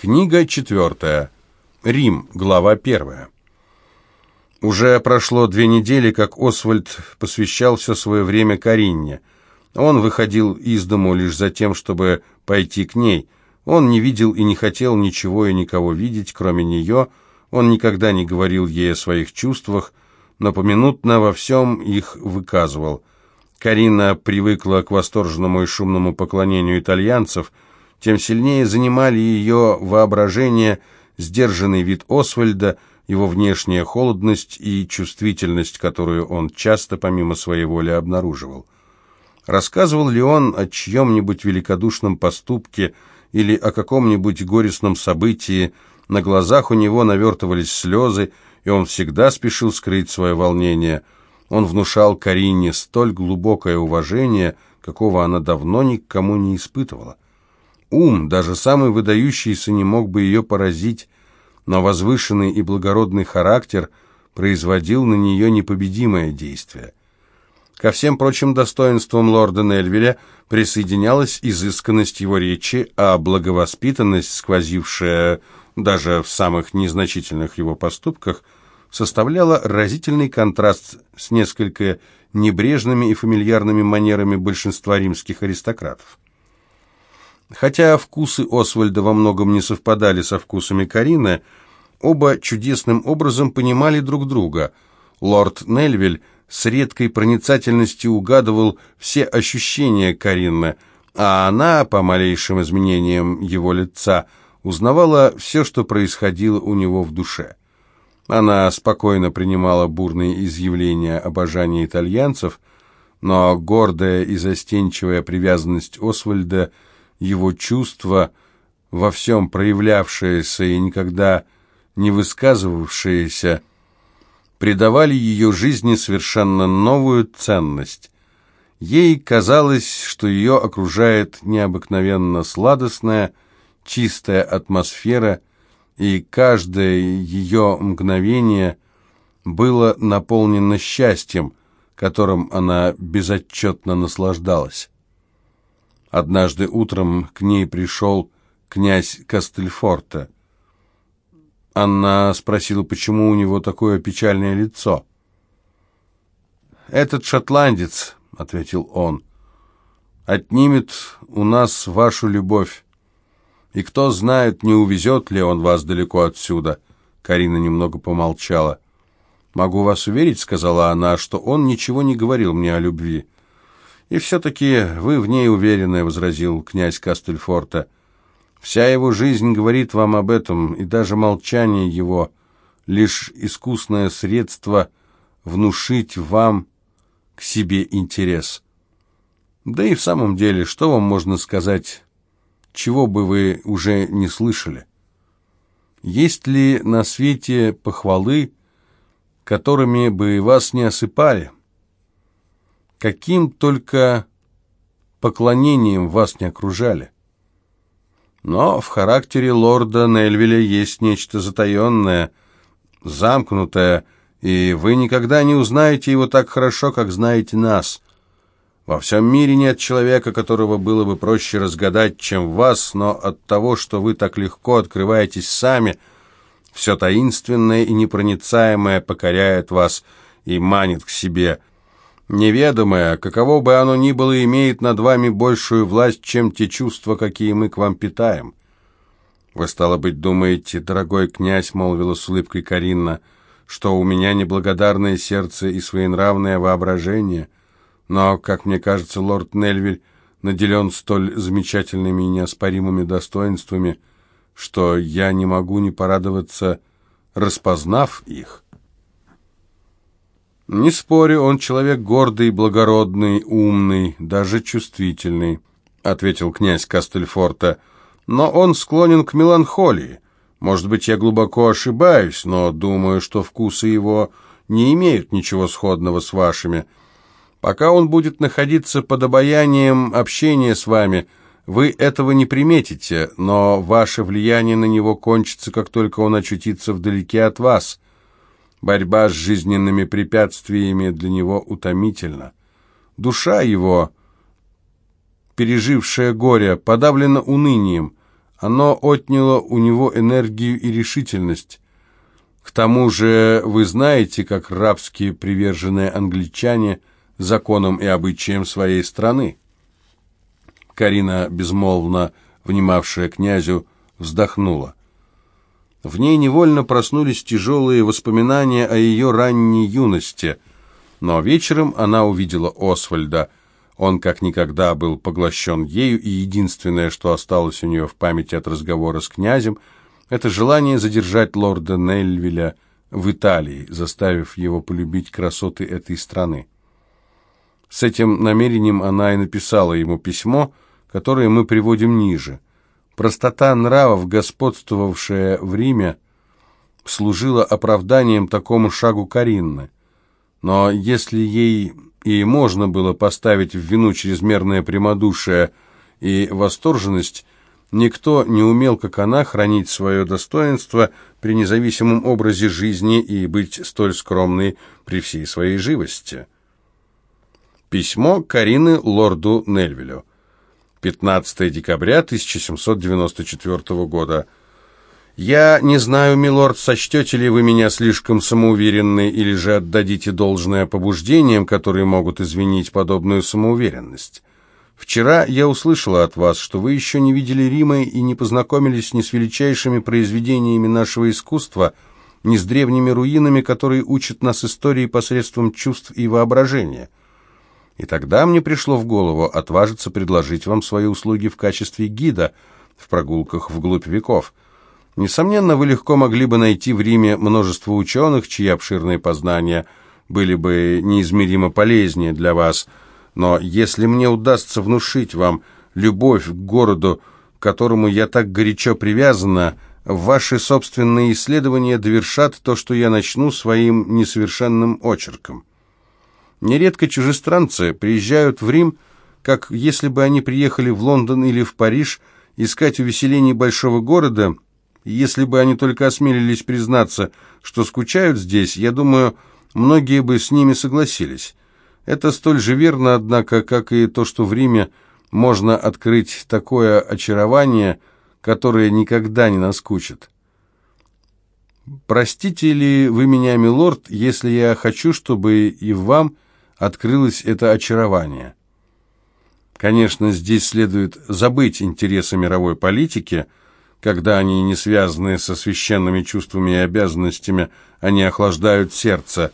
Книга четвертая. Рим, глава первая. Уже прошло две недели, как Освальд посвящал все свое время Каринне. Он выходил из дому лишь за тем, чтобы пойти к ней. Он не видел и не хотел ничего и никого видеть, кроме нее. Он никогда не говорил ей о своих чувствах, но поминутно во всем их выказывал. Карина привыкла к восторженному и шумному поклонению итальянцев – тем сильнее занимали ее воображение сдержанный вид Освальда, его внешняя холодность и чувствительность, которую он часто помимо своей воли обнаруживал. Рассказывал ли он о чьем-нибудь великодушном поступке или о каком-нибудь горестном событии, на глазах у него навертывались слезы, и он всегда спешил скрыть свое волнение. Он внушал Карине столь глубокое уважение, какого она давно никому не испытывала. Ум, даже самый выдающийся, не мог бы ее поразить, но возвышенный и благородный характер производил на нее непобедимое действие. Ко всем прочим достоинствам лорда Нельвеля присоединялась изысканность его речи, а благовоспитанность, сквозившая даже в самых незначительных его поступках, составляла разительный контраст с несколько небрежными и фамильярными манерами большинства римских аристократов. Хотя вкусы Освальда во многом не совпадали со вкусами Карины, оба чудесным образом понимали друг друга. Лорд Нельвиль с редкой проницательностью угадывал все ощущения Карины, а она, по малейшим изменениям его лица, узнавала все, что происходило у него в душе. Она спокойно принимала бурные изъявления обожания итальянцев, но гордая и застенчивая привязанность Освальда – его чувства, во всем проявлявшиеся и никогда не высказывавшиеся, придавали ее жизни совершенно новую ценность. Ей казалось, что ее окружает необыкновенно сладостная, чистая атмосфера, и каждое ее мгновение было наполнено счастьем, которым она безотчетно наслаждалась. Однажды утром к ней пришел князь Кастельфорте. Анна спросила, почему у него такое печальное лицо. «Этот шотландец», — ответил он, — «отнимет у нас вашу любовь. И кто знает, не увезет ли он вас далеко отсюда». Карина немного помолчала. «Могу вас уверить», — сказала она, — «что он ничего не говорил мне о любви». «И все-таки вы в ней уверены», — возразил князь Кастельфорта. «Вся его жизнь говорит вам об этом, и даже молчание его — лишь искусное средство внушить вам к себе интерес. Да и в самом деле, что вам можно сказать, чего бы вы уже не слышали? Есть ли на свете похвалы, которыми бы вас не осыпали?» Каким только поклонением вас не окружали. Но в характере лорда Нельвиля есть нечто затаенное, замкнутое, и вы никогда не узнаете его так хорошо, как знаете нас. Во всем мире нет человека, которого было бы проще разгадать, чем вас, но от того, что вы так легко открываетесь сами, все таинственное и непроницаемое покоряет вас и манит к себе – Неведомое, каково бы оно ни было, имеет над вами большую власть, чем те чувства, какие мы к вам питаем. Вы, стало быть, думаете, дорогой князь, — молвила с улыбкой Каринна, — что у меня неблагодарное сердце и своенравное воображение, но, как мне кажется, лорд Нельвиль наделен столь замечательными и неоспоримыми достоинствами, что я не могу не порадоваться, распознав их». Не спорю, он человек гордый, благородный, умный, даже чувствительный, ответил князь Кастельфорта. Но он склонен к меланхолии. Может быть, я глубоко ошибаюсь, но думаю, что вкусы его не имеют ничего сходного с вашими. Пока он будет находиться под обаянием общения с вами, вы этого не приметите, но ваше влияние на него кончится, как только он очутится вдалеке от вас. Борьба с жизненными препятствиями для него утомительна. Душа его, пережившая горе, подавлена унынием, Оно отняло у него энергию и решительность. К тому же вы знаете, как рабски приверженные англичане законам и обычаям своей страны. Карина, безмолвно внимавшая князю, вздохнула. В ней невольно проснулись тяжелые воспоминания о ее ранней юности, но вечером она увидела Освальда – он как никогда был поглощен ею, и единственное, что осталось у нее в памяти от разговора с князем, это желание задержать лорда Нельвиля в Италии, заставив его полюбить красоты этой страны. С этим намерением она и написала ему письмо, которое мы приводим ниже. Простота нравов, господствовавшая в Риме, служила оправданием такому шагу Каринны. Но если ей и можно было поставить в вину чрезмерное прямодушие и восторженность, никто не умел, как она, хранить свое достоинство при независимом образе жизни и быть столь скромной при всей своей живости. Письмо Карины лорду Нельвилю. 15 декабря 1794 года. «Я не знаю, милорд, сочтете ли вы меня слишком самоуверенной или же отдадите должное побуждениям, которые могут извинить подобную самоуверенность. Вчера я услышала от вас, что вы еще не видели Рима и не познакомились ни с величайшими произведениями нашего искусства, ни с древними руинами, которые учат нас истории посредством чувств и воображения. И тогда мне пришло в голову отважиться предложить вам свои услуги в качестве гида в прогулках вглубь веков – Несомненно, вы легко могли бы найти в Риме множество ученых, чьи обширные познания были бы неизмеримо полезнее для вас, но если мне удастся внушить вам любовь к городу, к которому я так горячо привязана, ваши собственные исследования довершат то, что я начну своим несовершенным очерком. Нередко чужестранцы приезжают в Рим, как если бы они приехали в Лондон или в Париж, искать увеселений большого города – если бы они только осмелились признаться, что скучают здесь, я думаю, многие бы с ними согласились. Это столь же верно, однако, как и то, что в Риме можно открыть такое очарование, которое никогда не наскучит. Простите ли вы меня, милорд, если я хочу, чтобы и вам открылось это очарование? Конечно, здесь следует забыть интересы мировой политики – когда они не связаны со священными чувствами и обязанностями, они охлаждают сердце.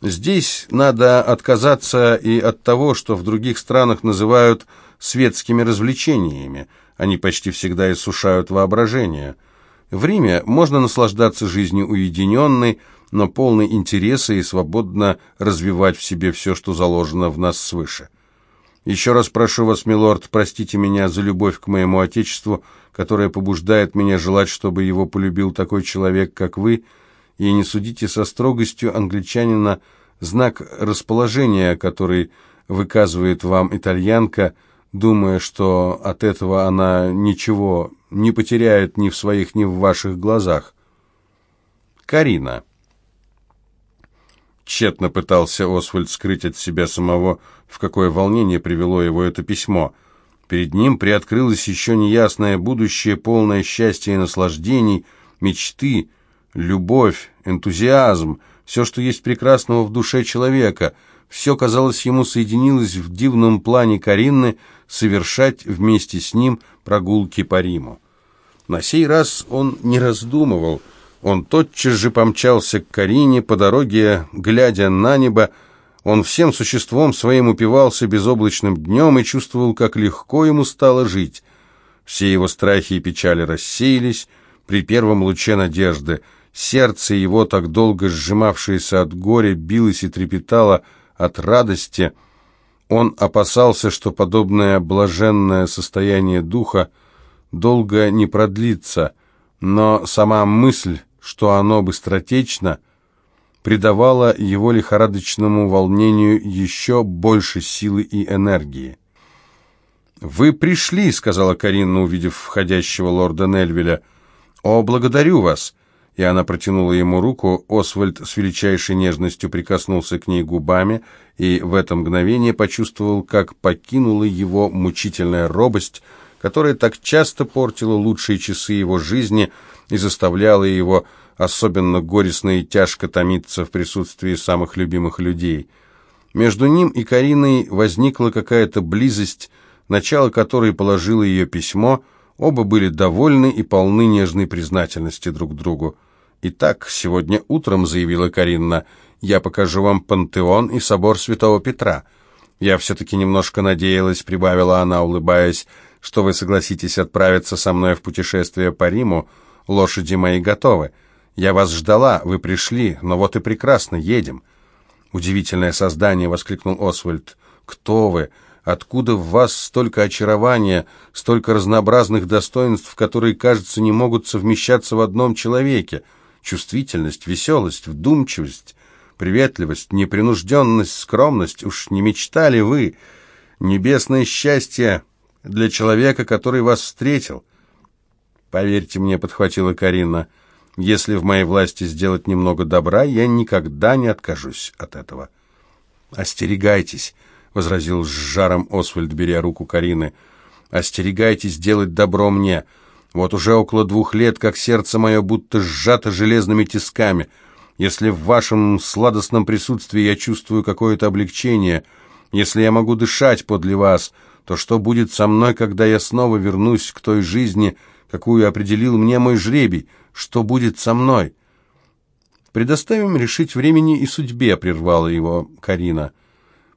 Здесь надо отказаться и от того, что в других странах называют светскими развлечениями. Они почти всегда иссушают воображение. В Риме можно наслаждаться жизнью уединенной, но полной интереса и свободно развивать в себе все, что заложено в нас свыше. Еще раз прошу вас, милорд, простите меня за любовь к моему отечеству, которая побуждает меня желать, чтобы его полюбил такой человек, как вы, и не судите со строгостью англичанина знак расположения, который выказывает вам итальянка, думая, что от этого она ничего не потеряет ни в своих, ни в ваших глазах. Карина. Тщетно пытался Освальд скрыть от себя самого, в какое волнение привело его это письмо. Перед ним приоткрылось еще неясное будущее, полное счастья и наслаждений, мечты, любовь, энтузиазм, все, что есть прекрасного в душе человека. Все, казалось, ему соединилось в дивном плане Каринны совершать вместе с ним прогулки по Риму. На сей раз он не раздумывал – он тотчас же помчался к Карине по дороге, глядя на небо. Он всем существом своим упивался безоблачным днем и чувствовал, как легко ему стало жить. Все его страхи и печали рассеялись при первом луче надежды. Сердце его, так долго сжимавшееся от горя, билось и трепетало от радости. Он опасался, что подобное блаженное состояние духа долго не продлится, но сама мысль что оно быстротечно, придавало его лихорадочному волнению еще больше силы и энергии. «Вы пришли», — сказала Карина, увидев входящего лорда Нельвеля. «О, благодарю вас!» И она протянула ему руку. Освальд с величайшей нежностью прикоснулся к ней губами и в это мгновение почувствовал, как покинула его мучительная робость, которая так часто портила лучшие часы его жизни и заставляла его особенно горестно и тяжко томиться в присутствии самых любимых людей. Между ним и Кариной возникла какая-то близость, начало которой положило ее письмо, оба были довольны и полны нежной признательности друг другу. «Итак, сегодня утром», — заявила Каринна, — «я покажу вам пантеон и собор святого Петра». «Я все-таки немножко надеялась», — прибавила она, улыбаясь, — «что вы согласитесь отправиться со мной в путешествие по Риму. Лошади мои готовы. Я вас ждала, вы пришли, но вот и прекрасно, едем». «Удивительное создание!» — воскликнул Освальд. «Кто вы? Откуда в вас столько очарования, столько разнообразных достоинств, которые, кажется, не могут совмещаться в одном человеке?» чувствительность, веселость, вдумчивость, приветливость, непринужденность, скромность. Уж не мечтали вы небесное счастье для человека, который вас встретил? Поверьте мне, подхватила Карина, если в моей власти сделать немного добра, я никогда не откажусь от этого. Остерегайтесь, возразил с жаром Освальд, беря руку Карины. Остерегайтесь делать добро мне. Вот уже около двух лет, как сердце мое будто сжато железными тисками. Если в вашем сладостном присутствии я чувствую какое-то облегчение, если я могу дышать подле вас, то что будет со мной, когда я снова вернусь к той жизни, какую определил мне мой жребий? Что будет со мной? Предоставим решить времени и судьбе, прервала его Карина.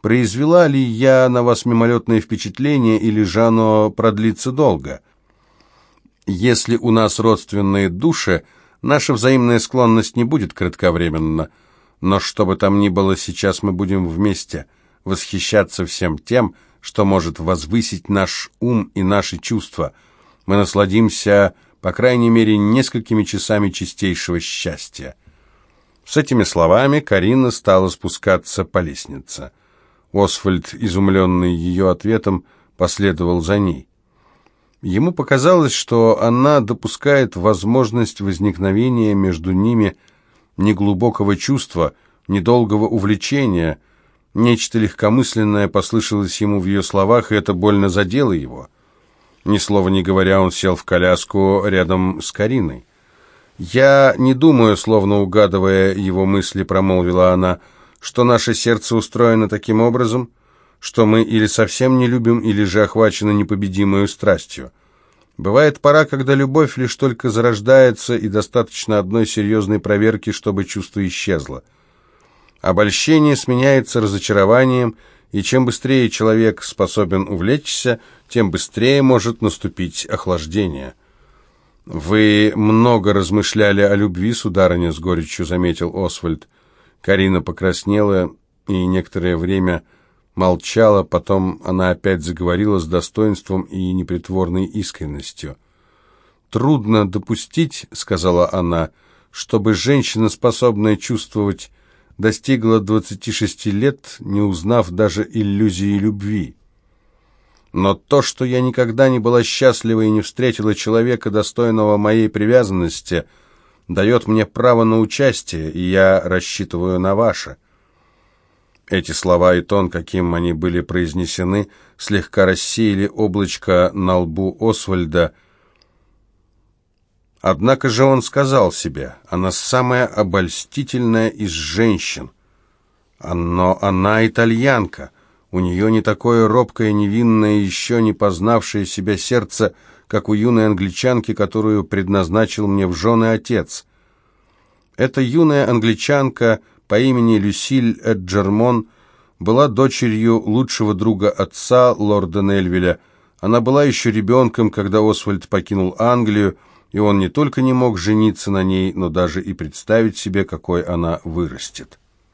Произвела ли я на вас мимолетное впечатление, или же оно продлится долго?» Если у нас родственные души, наша взаимная склонность не будет кратковременна. Но что бы там ни было, сейчас мы будем вместе восхищаться всем тем, что может возвысить наш ум и наши чувства. Мы насладимся, по крайней мере, несколькими часами чистейшего счастья. С этими словами Карина стала спускаться по лестнице. Освальд, изумленный ее ответом, последовал за ней. Ему показалось, что она допускает возможность возникновения между ними неглубокого чувства, недолгого увлечения. Нечто легкомысленное послышалось ему в ее словах, и это больно задело его. Ни слова не говоря, он сел в коляску рядом с Кариной. «Я не думаю, словно угадывая его мысли, промолвила она, что наше сердце устроено таким образом, что мы или совсем не любим, или же охвачены непобедимой страстью. Бывает пора, когда любовь лишь только зарождается, и достаточно одной серьезной проверки, чтобы чувство исчезло. Обольщение сменяется разочарованием, и чем быстрее человек способен увлечься, тем быстрее может наступить охлаждение. «Вы много размышляли о любви, сударыня», — с горечью заметил Освальд. Карина покраснела и некоторое время молчала, потом она опять заговорила с достоинством и непритворной искренностью. «Трудно допустить, — сказала она, — чтобы женщина, способная чувствовать, достигла 26 лет, не узнав даже иллюзии любви. Но то, что я никогда не была счастлива и не встретила человека, достойного моей привязанности, дает мне право на участие, и я рассчитываю на ваше». Эти слова и тон, каким они были произнесены, слегка рассеяли облачко на лбу Освальда. Однако же он сказал себе, она самая обольстительная из женщин. Но она итальянка, у нее не такое робкое, невинное, еще не познавшее себя сердце, как у юной англичанки, которую предназначил мне в жены отец. Эта юная англичанка по имени Люсиль Эджермон была дочерью лучшего друга отца, лорда Нельвеля. Она была еще ребенком, когда Освальд покинул Англию, и он не только не мог жениться на ней, но даже и представить себе, какой она вырастет.